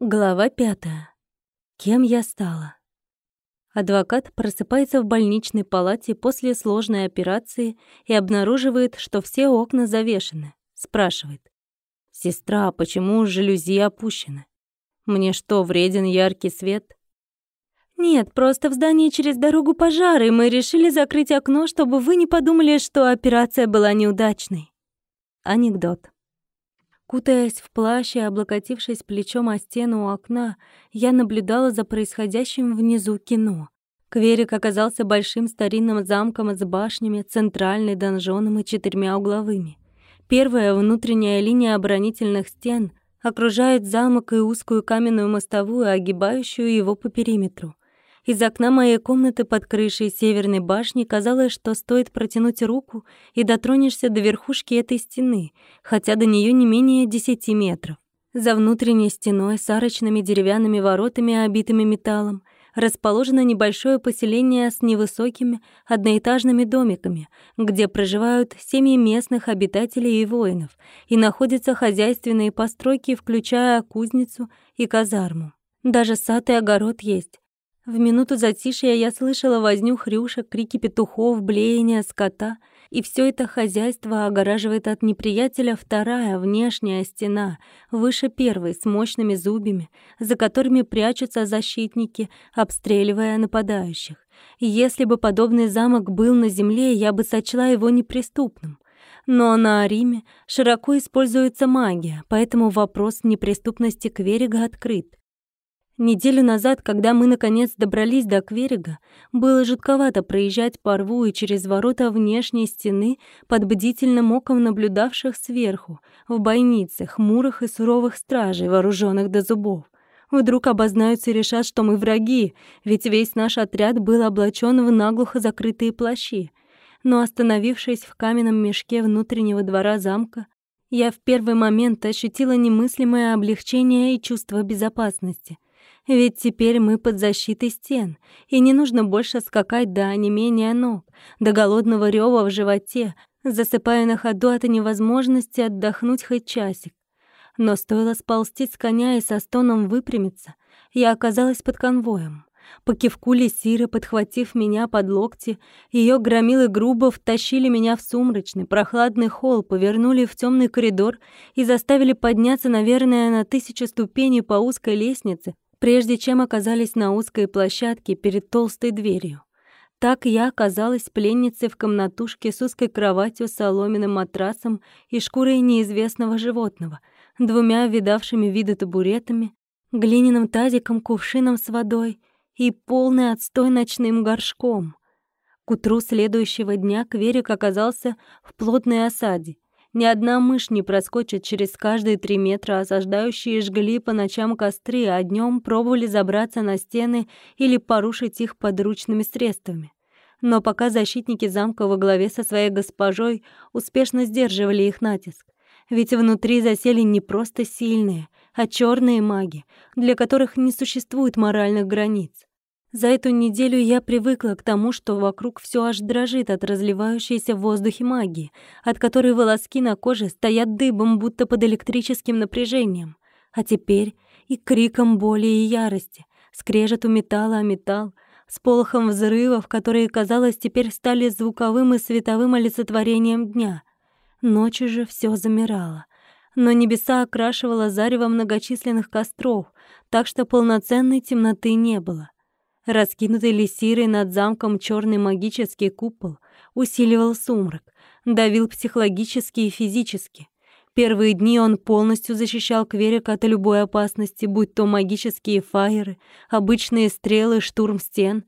Глава пятая. Кем я стала? Адвокат просыпается в больничной палате после сложной операции и обнаруживает, что все окна завешены. Спрашивает. «Сестра, почему жалюзи опущены? Мне что, вреден яркий свет?» «Нет, просто в здании через дорогу пожары, и мы решили закрыть окно, чтобы вы не подумали, что операция была неудачной». Анекдот. Кутаясь в плащ и облокотившись плечом о стену у окна, я наблюдала за происходящим внизу кино. Кверик оказался большим старинным замком с башнями, центральной донжоном и четырьмя угловыми. Первая внутренняя линия оборонительных стен окружает замок и узкую каменную мостовую, огибающую его по периметру. Из окна моей комнаты под крышей северной башни казалось, что стоит протянуть руку и дотронешься до верхушки этой стены, хотя до нее не менее десяти метров. За внутренней стеной с арочными деревянными воротами, обитыми металлом, расположено небольшое поселение с невысокими одноэтажными домиками, где проживают семьи местных обитателей и воинов, и находятся хозяйственные постройки, включая кузницу и казарму. Даже сад и огород есть, в минуту затишья я слышала возню хрюшек, крики петухов, блеяние скота, и все это хозяйство огораживает от неприятеля вторая внешняя стена, выше первой, с мощными зубьями, за которыми прячутся защитники, обстреливая нападающих. Если бы подобный замок был на земле, я бы сочла его неприступным. Но на Ариме широко используется магия, поэтому вопрос неприступности Кверига открыт. Неделю назад, когда мы наконец добрались до Кверига, было жутковато проезжать по рву и через ворота внешней стены под бдительным оком наблюдавших сверху, в бойнице, хмурых и суровых стражей, вооруженных до зубов. Вдруг обознаются и решат, что мы враги, ведь весь наш отряд был облачен в наглухо закрытые плащи. Но остановившись в каменном мешке внутреннего двора замка, я в первый момент ощутила немыслимое облегчение и чувство безопасности — ведь теперь мы под защитой стен, и не нужно больше скакать до онемения ног, до голодного рёва в животе, засыпая на ходу от невозможности отдохнуть хоть часик. Но стоило сползти с коня и со стоном выпрямиться, я оказалась под конвоем. По кивку Лисиры, подхватив меня под локти, ее громилы грубо втащили меня в сумрачный, прохладный холл, повернули в темный коридор и заставили подняться, наверное, на тысячу ступеней по узкой лестнице, прежде чем оказались на узкой площадке перед толстой дверью. Так я оказалась пленницей в комнатушке с узкой кроватью, соломенным матрасом и шкурой неизвестного животного, двумя видавшими виды табуретами, глиняным тазиком, кувшином с водой и полный отстой ночным горшком. К утру следующего дня Кверик оказался в плотной осаде — ни одна мышь не проскочит через каждые три метра, осаждающие жгли по ночам костры, а днем пробовали забраться на стены или порушить их подручными средствами. Но пока защитники замка во главе со своей госпожой успешно сдерживали их натиск. Ведь внутри засели не просто сильные, а черные маги, для которых не существует моральных границ. За эту неделю я привыкла к тому, что вокруг все аж дрожит от разливающейся в воздухе магии, от которой волоски на коже стоят дыбом, будто под электрическим напряжением. А теперь и криком боли и ярости, скрежет у металла о металл, с полохом взрывов, которые, казалось, теперь стали звуковым и световым олицетворением дня. Ночью же все замирало. Но небеса окрашивало зарево многочисленных костров, так что полноценной темноты не было. Раскинутый лисирой над замком черный магический купол усиливал сумрак, давил психологически и физически. Первые дни он полностью защищал Кверик от любой опасности, будь то магические фаеры, обычные стрелы, штурм стен.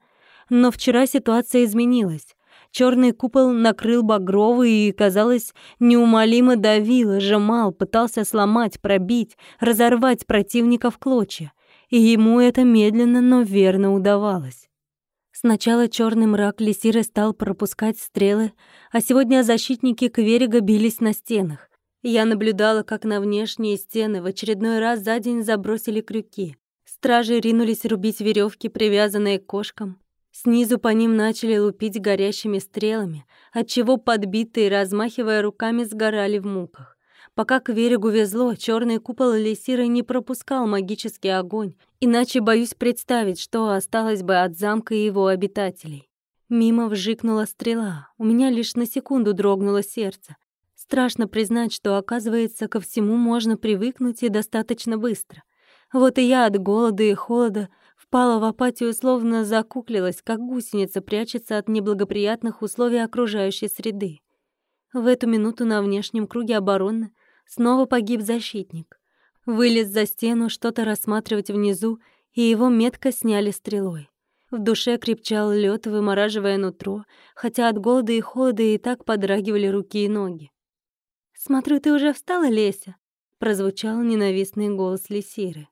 Но вчера ситуация изменилась. Черный купол накрыл багровый и, казалось, неумолимо давил, сжимал, пытался сломать, пробить, разорвать противника в клочья и ему это медленно, но верно удавалось. Сначала черный мрак Лисиры стал пропускать стрелы, а сегодня защитники Кверига бились на стенах. Я наблюдала, как на внешние стены в очередной раз за день забросили крюки. Стражи ринулись рубить веревки, привязанные к кошкам. Снизу по ним начали лупить горящими стрелами, отчего подбитые, размахивая руками, сгорали в муках. Пока к берегу везло, черный купол Лисиры не пропускал магический огонь, иначе боюсь представить, что осталось бы от замка и его обитателей. Мимо вжикнула стрела, у меня лишь на секунду дрогнуло сердце. Страшно признать, что, оказывается, ко всему можно привыкнуть и достаточно быстро. Вот и я от голода и холода впала в апатию, словно закуклилась, как гусеница прячется от неблагоприятных условий окружающей среды. В эту минуту на внешнем круге обороны снова погиб защитник. Вылез за стену что-то рассматривать внизу, и его метко сняли стрелой. В душе крепчал лед, вымораживая нутро, хотя от голода и холода и так подрагивали руки и ноги. «Смотрю, ты уже встала, Леся?» — прозвучал ненавистный голос Лисиры.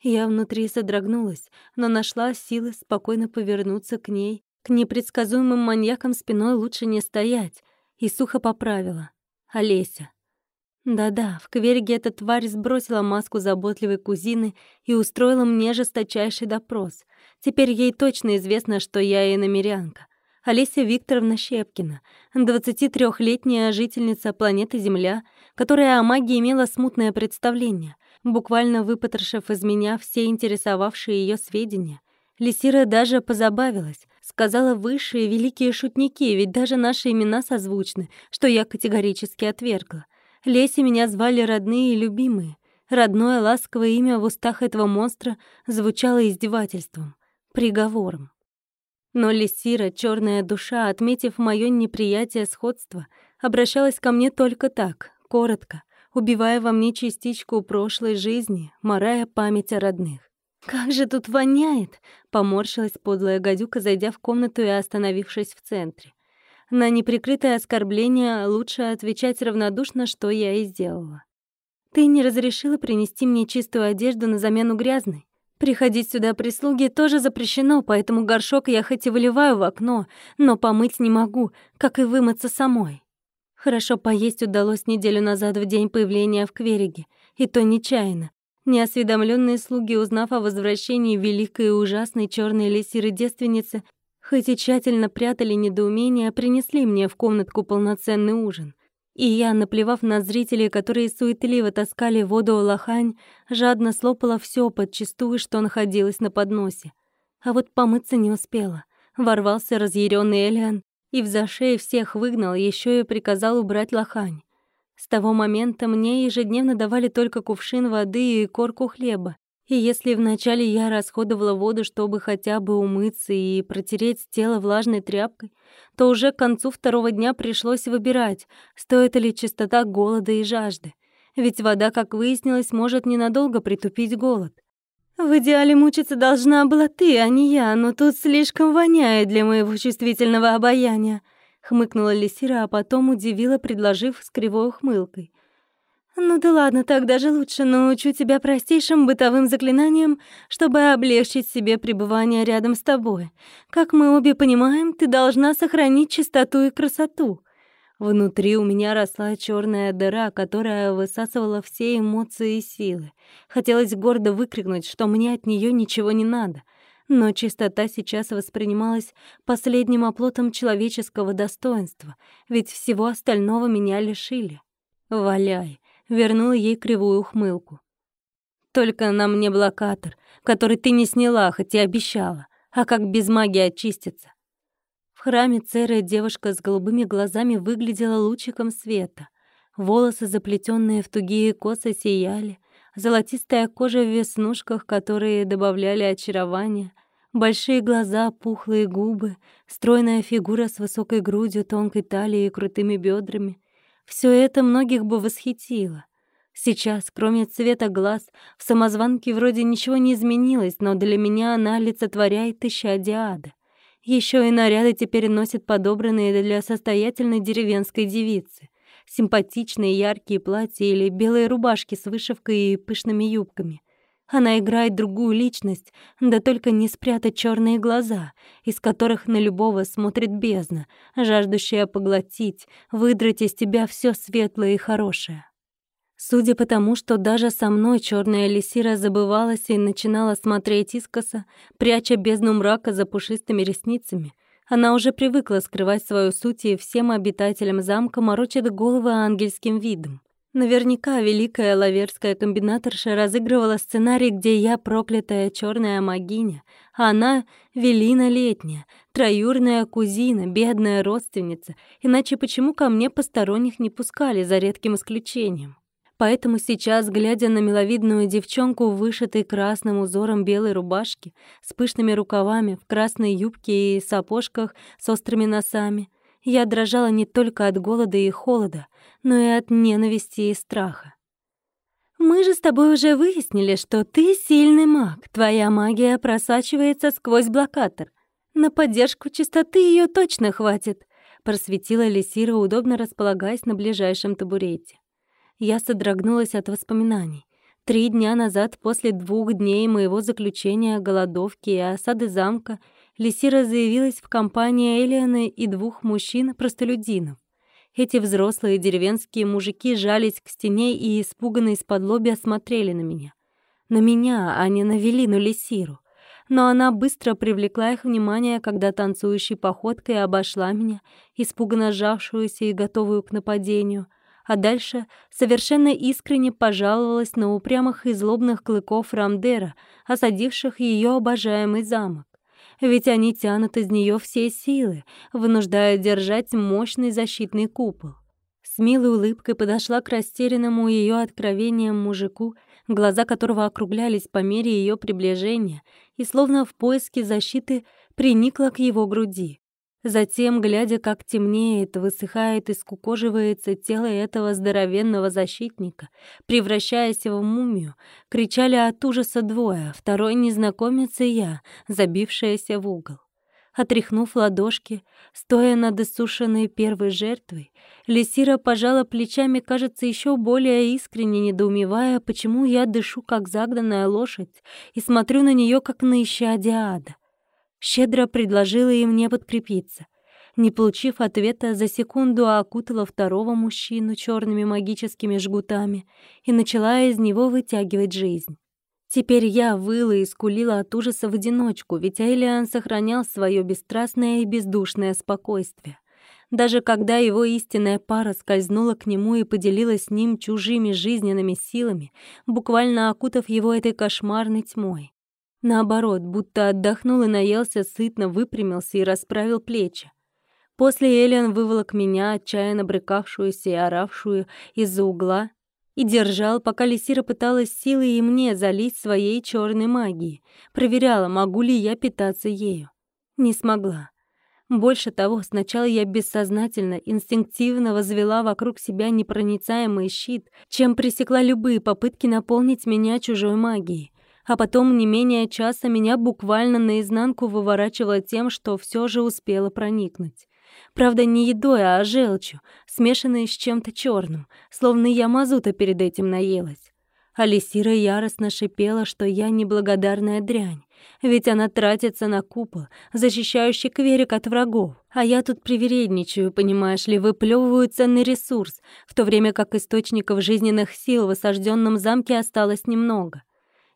Я внутри содрогнулась, но нашла силы спокойно повернуться к ней. К непредсказуемым маньякам спиной лучше не стоять. И сухо поправила. Олеся. Да-да, в Кверге эта тварь сбросила маску заботливой кузины и устроила мне жесточайший допрос. Теперь ей точно известно, что я иномерянка. Олеся Викторовна Щепкина, 23-летняя жительница планеты Земля, которая о магии имела смутное представление буквально выпотрошив из меня все интересовавшие ее сведения. Лисира даже позабавилась, сказала высшие великие шутники, ведь даже наши имена созвучны, что я категорически отвергла. Леси меня звали родные и любимые. Родное ласковое имя в устах этого монстра звучало издевательством, приговором. Но Лисира, черная душа, отметив мое неприятие сходства, обращалась ко мне только так, коротко, убивая во мне частичку прошлой жизни, морая память о родных. «Как же тут воняет!» — поморщилась подлая гадюка, зайдя в комнату и остановившись в центре. На неприкрытое оскорбление лучше отвечать равнодушно, что я и сделала. «Ты не разрешила принести мне чистую одежду на замену грязной? Приходить сюда прислуги тоже запрещено, поэтому горшок я хоть и выливаю в окно, но помыть не могу, как и вымыться самой. Хорошо поесть удалось неделю назад в день появления в Квериге, и то нечаянно. Неосведомленные слуги, узнав о возвращении великой и ужасной черной лисиры-девственницы, хоть и тщательно прятали недоумение, принесли мне в комнатку полноценный ужин. И я, наплевав на зрителей, которые суетливо таскали воду лохань, жадно слопала все подчистую, что находилось на подносе. А вот помыться не успела. Ворвался разъяренный Элиан и в зашее всех выгнал, еще и приказал убрать лохань. С того момента мне ежедневно давали только кувшин воды и корку хлеба. И если вначале я расходовала воду, чтобы хотя бы умыться и протереть тело влажной тряпкой, то уже к концу второго дня пришлось выбирать, стоит ли чистота голода и жажды. Ведь вода, как выяснилось, может ненадолго притупить голод. В идеале мучиться должна была ты, а не я, но тут слишком воняет для моего чувствительного обаяния, хмыкнула Лисира, а потом удивила, предложив с кривой ухмылкой. Ну да ладно, так даже лучше научу тебя простейшим бытовым заклинаниям, чтобы облегчить себе пребывание рядом с тобой. Как мы обе понимаем, ты должна сохранить чистоту и красоту. Внутри у меня росла черная дыра, которая высасывала все эмоции и силы. Хотелось гордо выкрикнуть, что мне от нее ничего не надо. Но чистота сейчас воспринималась последним оплотом человеческого достоинства, ведь всего остального меня лишили. «Валяй!» — вернула ей кривую ухмылку. «Только на мне блокатор, который ты не сняла, хоть и обещала. А как без магии очиститься? В храме Церы девушка с голубыми глазами выглядела лучиком света. Волосы, заплетенные в тугие косы, сияли, золотистая кожа в веснушках, которые добавляли очарования, большие глаза, пухлые губы, стройная фигура с высокой грудью, тонкой талией и крутыми бедрами. Все это многих бы восхитило. Сейчас, кроме цвета глаз, в самозванке вроде ничего не изменилось, но для меня она олицетворяет исчадие ада. Еще и наряды теперь носит подобранные для состоятельной деревенской девицы. Симпатичные яркие платья или белые рубашки с вышивкой и пышными юбками. Она играет другую личность, да только не спрятать черные глаза, из которых на любого смотрит бездна, жаждущая поглотить, выдрать из тебя все светлое и хорошее. Судя по тому, что даже со мной черная лисира забывалась и начинала смотреть искоса, пряча бездну мрака за пушистыми ресницами, она уже привыкла скрывать свою суть и всем обитателям замка морочит головы ангельским видом. Наверняка великая лаверская комбинаторша разыгрывала сценарий, где я проклятая черная магиня, а она — Велина Летняя, троюрная кузина, бедная родственница, иначе почему ко мне посторонних не пускали, за редким исключением? Поэтому сейчас, глядя на миловидную девчонку вышитой красным узором белой рубашке, с пышными рукавами, в красной юбке и сапожках с острыми носами, я дрожала не только от голода и холода, но и от ненависти и страха. «Мы же с тобой уже выяснили, что ты сильный маг. Твоя магия просачивается сквозь блокатор. На поддержку чистоты ее точно хватит», — просветила Лисира, удобно располагаясь на ближайшем табурете. Я содрогнулась от воспоминаний. Три дня назад, после двух дней моего заключения, голодовки и осады замка, Лисира заявилась в компании Элианы и двух мужчин-простолюдинов. Эти взрослые деревенские мужики жались к стене и испуганно из-под лобья смотрели на меня. На меня, а не на Велину Лисиру. Но она быстро привлекла их внимание, когда танцующей походкой обошла меня, испуганно сжавшуюся и готовую к нападению — а дальше совершенно искренне пожаловалась на упрямых и злобных клыков Рамдера, осадивших ее обожаемый замок. Ведь они тянут из нее все силы, вынуждая держать мощный защитный купол. С милой улыбкой подошла к растерянному ее откровением мужику, глаза которого округлялись по мере ее приближения, и словно в поиске защиты приникла к его груди. Затем, глядя, как темнеет, высыхает и скукоживается тело этого здоровенного защитника, превращаясь в мумию, кричали от ужаса двое, второй незнакомец и я, забившаяся в угол. Отряхнув ладошки, стоя над иссушенной первой жертвой, Лисира пожала плечами, кажется, еще более искренне недоумевая, почему я дышу, как загнанная лошадь, и смотрю на нее как на исчадие ада щедро предложила им мне подкрепиться. Не получив ответа, за секунду окутала второго мужчину черными магическими жгутами и начала из него вытягивать жизнь. Теперь я выла и скулила от ужаса в одиночку, ведь Элиан сохранял свое бесстрастное и бездушное спокойствие. Даже когда его истинная пара скользнула к нему и поделилась с ним чужими жизненными силами, буквально окутав его этой кошмарной тьмой. Наоборот, будто отдохнул и наелся, сытно выпрямился и расправил плечи. После Элиан выволок меня, отчаянно брыкавшуюся и оравшую из-за угла, и держал, пока Лисира пыталась силой и мне залить своей черной магией. Проверяла, могу ли я питаться ею. Не смогла. Больше того, сначала я бессознательно, инстинктивно возвела вокруг себя непроницаемый щит, чем пресекла любые попытки наполнить меня чужой магией а потом не менее часа меня буквально наизнанку выворачивало тем, что все же успела проникнуть. Правда, не едой, а желчью, смешанной с чем-то черным, словно я мазута перед этим наелась. Алисира яростно шипела, что я неблагодарная дрянь, ведь она тратится на купол, защищающий Кверик от врагов. А я тут привередничаю, понимаешь ли, выплевываю ценный ресурс, в то время как источников жизненных сил в осажденном замке осталось немного.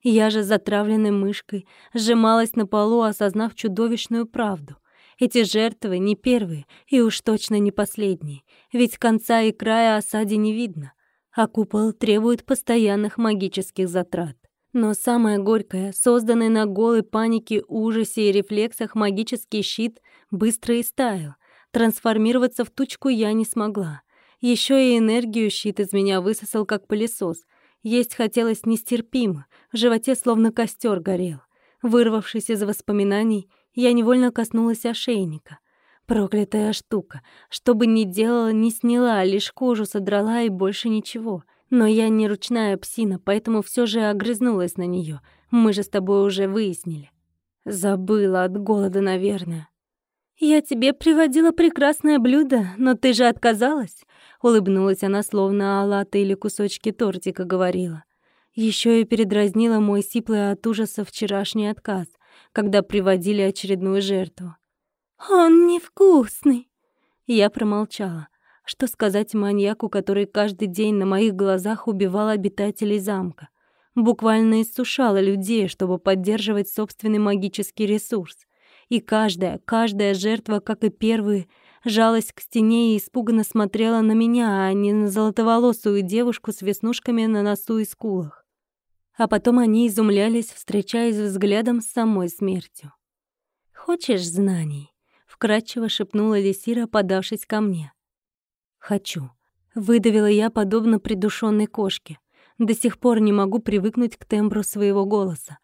Я же, затравленной мышкой, сжималась на полу, осознав чудовищную правду. Эти жертвы не первые и уж точно не последние, ведь конца и края осаде не видно, а купол требует постоянных магических затрат. Но самое горькое, созданный на голой панике, ужасе и рефлексах магический щит быстро истаял. Трансформироваться в тучку я не смогла. Еще и энергию щит из меня высосал как пылесос — есть хотелось нестерпимо, в животе словно костер горел. Вырвавшись из воспоминаний, я невольно коснулась ошейника. Проклятая штука. Что бы ни делала, не сняла, лишь кожу содрала и больше ничего. Но я не ручная псина, поэтому все же огрызнулась на нее. Мы же с тобой уже выяснили. Забыла от голода, наверное. «Я тебе приводила прекрасное блюдо, но ты же отказалась», — улыбнулась она, словно латте или кусочки тортика говорила. Еще и передразнила мой сиплый от ужаса вчерашний отказ, когда приводили очередную жертву. «Он невкусный!» Я промолчала. Что сказать маньяку, который каждый день на моих глазах убивал обитателей замка? Буквально иссушала людей, чтобы поддерживать собственный магический ресурс. И каждая, каждая жертва, как и первые, жалась к стене и испуганно смотрела на меня, а не на золотоволосую девушку с веснушками на носу и скулах. А потом они изумлялись, встречаясь взглядом с самой смертью. «Хочешь знаний?» — вкратчиво шепнула Лисира, подавшись ко мне. «Хочу», — выдавила я, подобно придушенной кошке. До сих пор не могу привыкнуть к тембру своего голоса.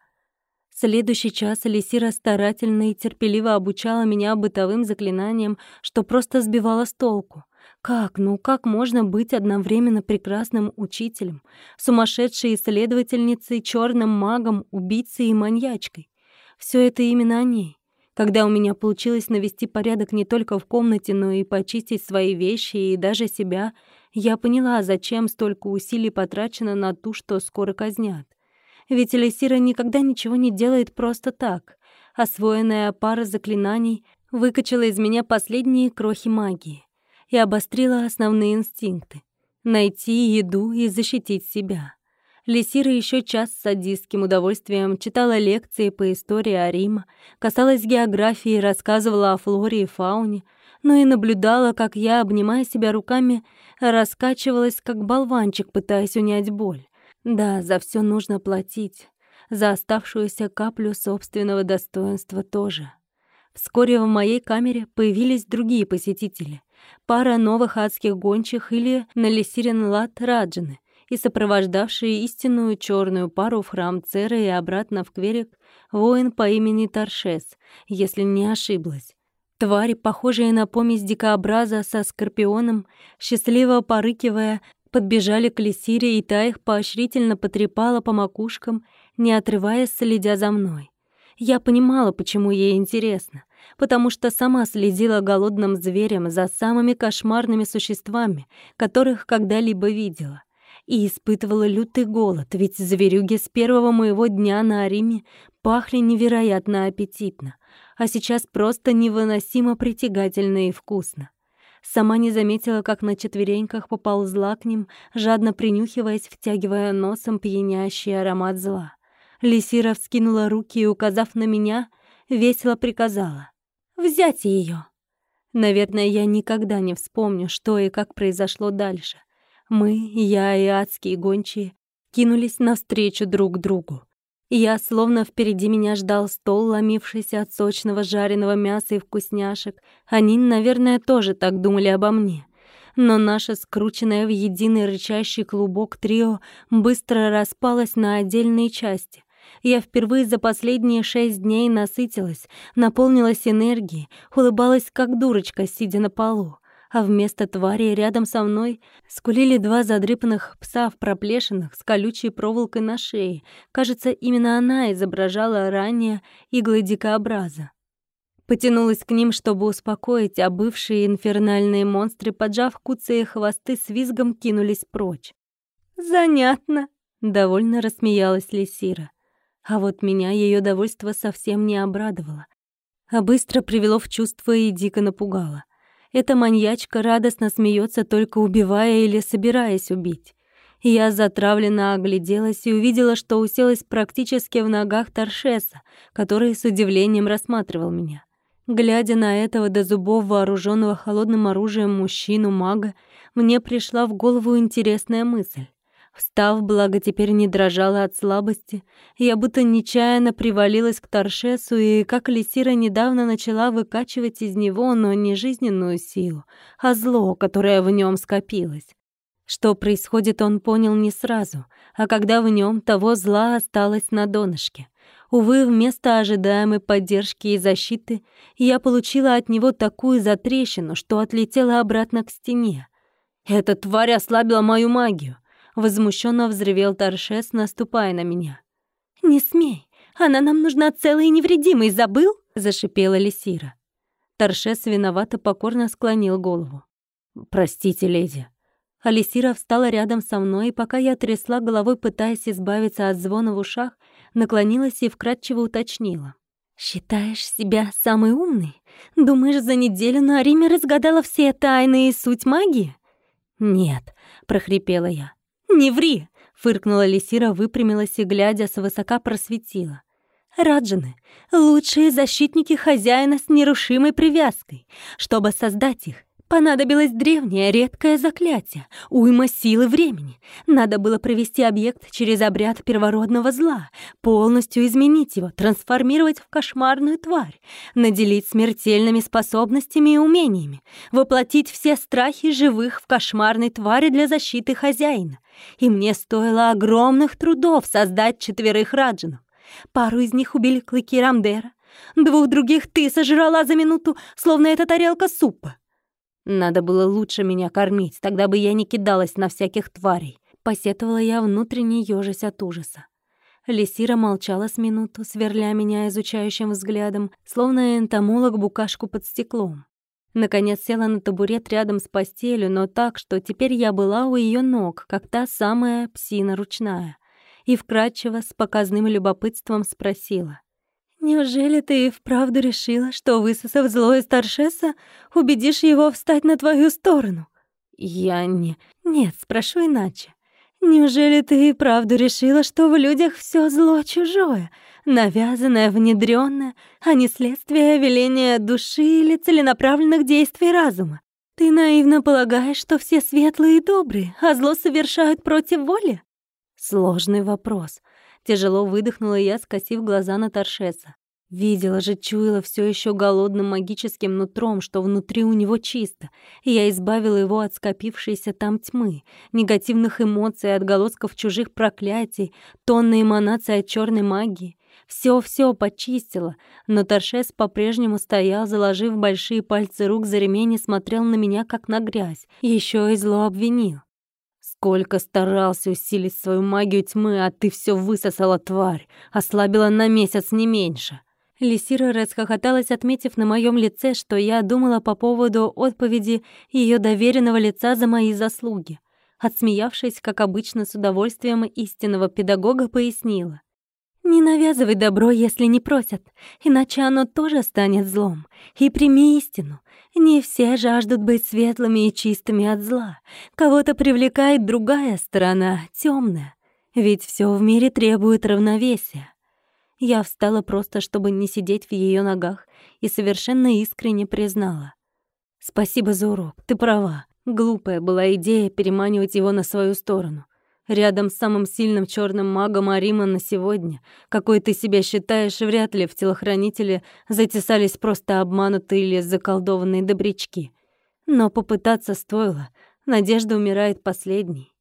Следующий час Алисира старательно и терпеливо обучала меня бытовым заклинаниям, что просто сбивало с толку. Как, ну как можно быть одновременно прекрасным учителем, сумасшедшей исследовательницей, черным магом, убийцей и маньячкой? Все это именно о ней. Когда у меня получилось навести порядок не только в комнате, но и почистить свои вещи и даже себя, я поняла, зачем столько усилий потрачено на ту, что скоро казнят. Ведь Элисира никогда ничего не делает просто так. Освоенная пара заклинаний выкачала из меня последние крохи магии и обострила основные инстинкты — найти еду и защитить себя. Лисира еще час с садистским удовольствием читала лекции по истории Арима, касалась географии, рассказывала о флоре и фауне, но и наблюдала, как я, обнимая себя руками, раскачивалась, как болванчик, пытаясь унять боль. Да, за все нужно платить. За оставшуюся каплю собственного достоинства тоже. Вскоре в моей камере появились другие посетители. Пара новых адских гончих или Налисирин Лат Раджины и сопровождавшие истинную черную пару в храм Цера и обратно в Кверик воин по имени Таршес, если не ошиблась. Твари, похожие на помесь дикообраза со скорпионом, счастливо порыкивая, подбежали к Лисире, и та их поощрительно потрепала по макушкам, не отрываясь, следя за мной. Я понимала, почему ей интересно, потому что сама следила голодным зверем за самыми кошмарными существами, которых когда-либо видела. И испытывала лютый голод, ведь зверюги с первого моего дня на Ариме пахли невероятно аппетитно а сейчас просто невыносимо притягательно и вкусно. Сама не заметила, как на четвереньках поползла к ним, жадно принюхиваясь, втягивая носом пьянящий аромат зла. Лисира вскинула руки и, указав на меня, весело приказала. «Взять ее. Наверное, я никогда не вспомню, что и как произошло дальше. Мы, я и адские гончие, кинулись навстречу друг другу. Я, словно впереди меня ждал стол, ломившийся от сочного жареного мяса и вкусняшек. Они, наверное, тоже так думали обо мне. Но наше скрученное в единый рычащий клубок трио быстро распалось на отдельные части. Я впервые за последние шесть дней насытилась, наполнилась энергией, улыбалась как дурочка, сидя на полу а вместо твари рядом со мной скулили два задрыпанных пса в проплешинах с колючей проволокой на шее. Кажется, именно она изображала ранее иглы дикообраза. Потянулась к ним, чтобы успокоить, а бывшие инфернальные монстры, поджав куцые хвосты, с визгом кинулись прочь. «Занятно!» — довольно рассмеялась Лисира. А вот меня ее довольство совсем не обрадовало, а быстро привело в чувство и дико напугало. Эта маньячка радостно смеется, только убивая или собираясь убить. Я затравленно огляделась и увидела, что уселась практически в ногах Торшеса, который с удивлением рассматривал меня. Глядя на этого до зубов вооруженного холодным оружием мужчину-мага, мне пришла в голову интересная мысль. Встав, благо теперь не дрожала от слабости, я будто нечаянно привалилась к Торшесу и, как Лисира недавно начала выкачивать из него, но не жизненную силу, а зло, которое в нем скопилось. Что происходит, он понял не сразу, а когда в нем того зла осталось на донышке. Увы, вместо ожидаемой поддержки и защиты я получила от него такую затрещину, что отлетела обратно к стене. Эта тварь ослабила мою магию. Возмущенно взревел Торшес, наступая на меня. «Не смей! Она нам нужна целой и невредимой, забыл?» — зашипела Лисира. Торшес виновато покорно склонил голову. «Простите, леди». Алисира встала рядом со мной, и пока я трясла головой, пытаясь избавиться от звона в ушах, наклонилась и вкратчиво уточнила. «Считаешь себя самой умной? Думаешь, за неделю на Ариме разгадала все тайны и суть магии?» «Нет», — прохрипела я. «Не ври!» — фыркнула Лисира, выпрямилась и, глядя, свысока просветила. Раджаны — лучшие защитники хозяина с нерушимой привязкой. Чтобы создать их, понадобилось древнее редкое заклятие, уйма силы времени. Надо было провести объект через обряд первородного зла, полностью изменить его, трансформировать в кошмарную тварь, наделить смертельными способностями и умениями, воплотить все страхи живых в кошмарной твари для защиты хозяина. И мне стоило огромных трудов создать четверых раджанов. Пару из них убили клыки Рамдера, двух других ты сожрала за минуту, словно это тарелка супа. Надо было лучше меня кормить, тогда бы я не кидалась на всяких тварей. Посетовала я, внутренне ёжась от ужаса. Лисира молчала с минуту, сверля меня изучающим взглядом, словно энтомолог букашку под стеклом. Наконец села на табурет рядом с постелью, но так, что теперь я была у ее ног, как та самая псина ручная и вкрадчиво, с показным любопытством спросила. «Неужели ты и вправду решила, что, высосав зло из Торшеса, убедишь его встать на твою сторону?» «Я не...» «Нет, спрошу иначе. Неужели ты и правду решила, что в людях все зло чужое, навязанное, внедрённое, а не следствие веления души или целенаправленных действий разума? Ты наивно полагаешь, что все светлые и добрые, а зло совершают против воли? Сложный вопрос. Тяжело выдохнула я, скосив глаза на Торшеса. Видела же, чуяла все еще голодным магическим нутром, что внутри у него чисто, и я избавила его от скопившейся там тьмы, негативных эмоций, отголосков чужих проклятий, тонны эманаций от черной магии. Все-все почистила, но Торшес по-прежнему стоял, заложив большие пальцы рук за ремень и смотрел на меня, как на грязь, еще и зло обвинил. Сколько старался усилить свою магию тьмы, а ты все высосала, тварь. Ослабила на месяц не меньше. Лисира расхохоталась, отметив на моем лице, что я думала по поводу отповеди ее доверенного лица за мои заслуги. Отсмеявшись, как обычно, с удовольствием истинного педагога, пояснила. «Не навязывай добро, если не просят, иначе оно тоже станет злом. И прими истину. Не все жаждут быть светлыми и чистыми от зла. Кого-то привлекает другая сторона, темная. Ведь все в мире требует равновесия. Я встала просто, чтобы не сидеть в ее ногах, и совершенно искренне признала. «Спасибо за урок, ты права. Глупая была идея переманивать его на свою сторону. Рядом с самым сильным черным магом Арима на сегодня, какой ты себя считаешь, вряд ли в телохранителе затесались просто обманутые или заколдованные добрячки. Но попытаться стоило. Надежда умирает последней.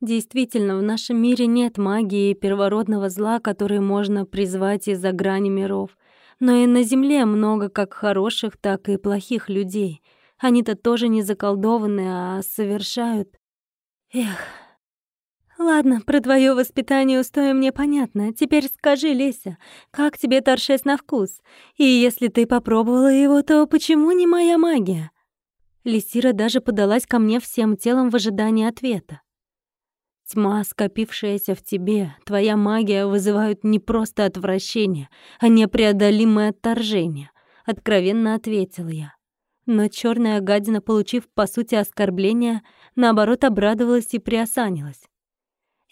Действительно, в нашем мире нет магии и первородного зла, которые можно призвать из-за грани миров. Но и на Земле много как хороших, так и плохих людей. Они-то тоже не заколдованы, а совершают... Эх, Ладно, про твое воспитание устоя мне понятно. Теперь скажи, Леся, как тебе торшес на вкус? И если ты попробовала его, то почему не моя магия? Лисира даже подалась ко мне всем телом в ожидании ответа. Тьма, скопившаяся в тебе, твоя магия вызывают не просто отвращение, а непреодолимое отторжение, откровенно ответил я. Но черная гадина, получив по сути оскорбление, наоборот обрадовалась и приосанилась.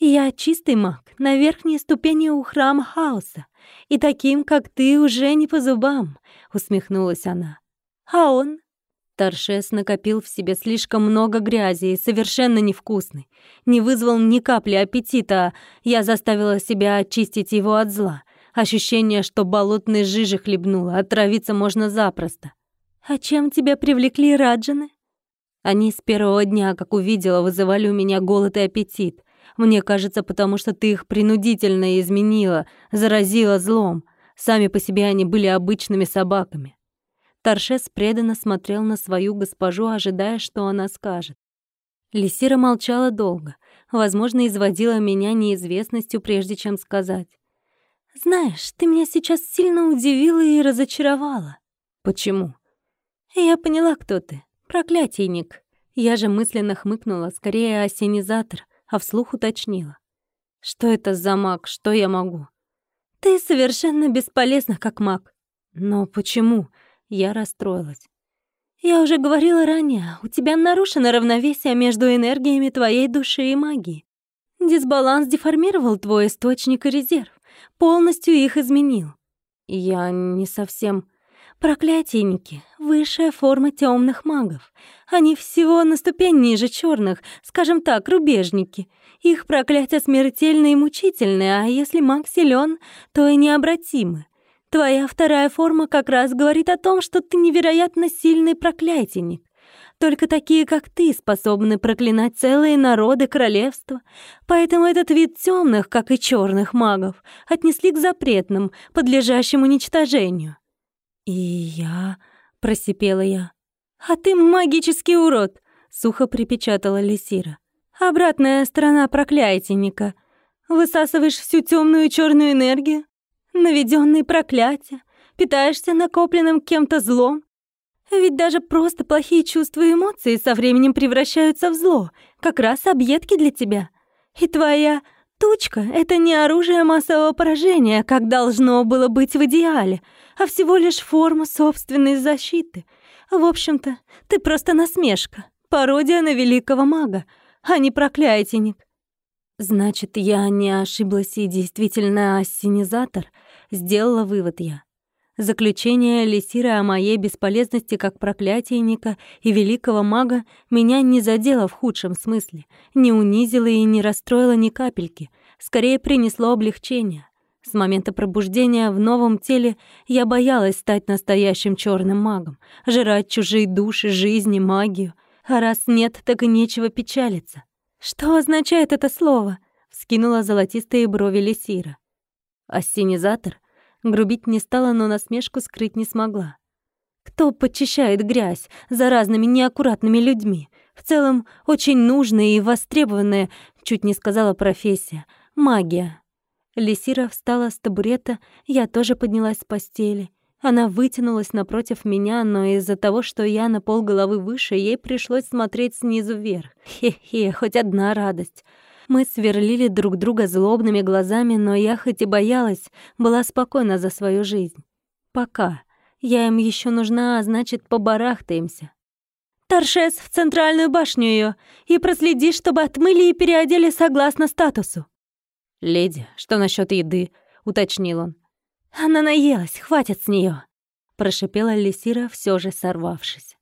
Я чистый маг, на верхней ступени у храма хаоса, и таким, как ты, уже не по зубам, усмехнулась она. А он? Торшес накопил в себе слишком много грязи и совершенно невкусный. Не вызвал ни капли аппетита, а я заставила себя очистить его от зла. Ощущение, что болотной жижи хлебнула, отравиться можно запросто. «А чем тебя привлекли раджаны?» Они с первого дня, как увидела, вызывали у меня голод и аппетит. Мне кажется, потому что ты их принудительно изменила, заразила злом. Сами по себе они были обычными собаками. Торшес преданно смотрел на свою госпожу, ожидая, что она скажет. Лисира молчала долго, возможно, изводила меня неизвестностью, прежде чем сказать. «Знаешь, ты меня сейчас сильно удивила и разочаровала». «Почему?» «Я поняла, кто ты. Проклятийник». Я же мысленно хмыкнула, скорее осенизатор, а вслух уточнила. «Что это за маг? Что я могу?» «Ты совершенно бесполезна, как маг». «Но почему?» Я расстроилась. «Я уже говорила ранее, у тебя нарушено равновесие между энергиями твоей души и магии. Дисбаланс деформировал твой источник и резерв. полностью их изменил. Я не совсем... Проклятийники — высшая форма темных магов. Они всего на ступень ниже черных, скажем так, рубежники. Их проклятия смертельны и мучительны, а если маг силен, то и необратимы. Твоя вторая форма как раз говорит о том, что ты невероятно сильный проклятийник. Только такие, как ты, способны проклинать целые народы королевства. Поэтому этот вид темных, как и черных магов, отнесли к запретным, подлежащим уничтожению. «И я...» — просипела я. «А ты магический урод!» — сухо припечатала Лисира. «Обратная сторона проклятийника. Высасываешь всю темную и черную энергию, наведенные проклятия, питаешься накопленным кем-то злом. Ведь даже просто плохие чувства и эмоции со временем превращаются в зло, как раз объедки для тебя. И твоя тучка — это не оружие массового поражения, как должно было быть в идеале, а всего лишь форма собственной защиты. В общем-то, ты просто насмешка, пародия на великого мага, а не проклятийник. Значит, я не ошиблась и действительно ассенизатор, сделала вывод я. Заключение Лисира о моей бесполезности как проклятийника и великого мага меня не задело в худшем смысле, не унизило и не расстроило ни капельки, скорее принесло облегчение. С момента пробуждения в новом теле я боялась стать настоящим черным магом, жрать чужие души, жизни, магию. А раз нет, так и нечего печалиться. «Что означает это слово?» — вскинула золотистые брови Лисира. «Ассенизатор?» Грубить не стала, но насмешку скрыть не смогла. «Кто подчищает грязь за разными неаккуратными людьми? В целом, очень нужная и востребованная, чуть не сказала профессия, магия». Лисира встала с табурета, я тоже поднялась с постели. Она вытянулась напротив меня, но из-за того, что я на пол головы выше, ей пришлось смотреть снизу вверх. Хе-хе, хоть одна радость. Мы сверлили друг друга злобными глазами, но я хоть и боялась, была спокойна за свою жизнь. Пока. Я им еще нужна, а значит, побарахтаемся. Торшес в центральную башню ее и проследи, чтобы отмыли и переодели согласно статусу. «Леди, что насчет еды?» — уточнил он. «Она наелась, хватит с нее, прошипела Лисира, все же сорвавшись.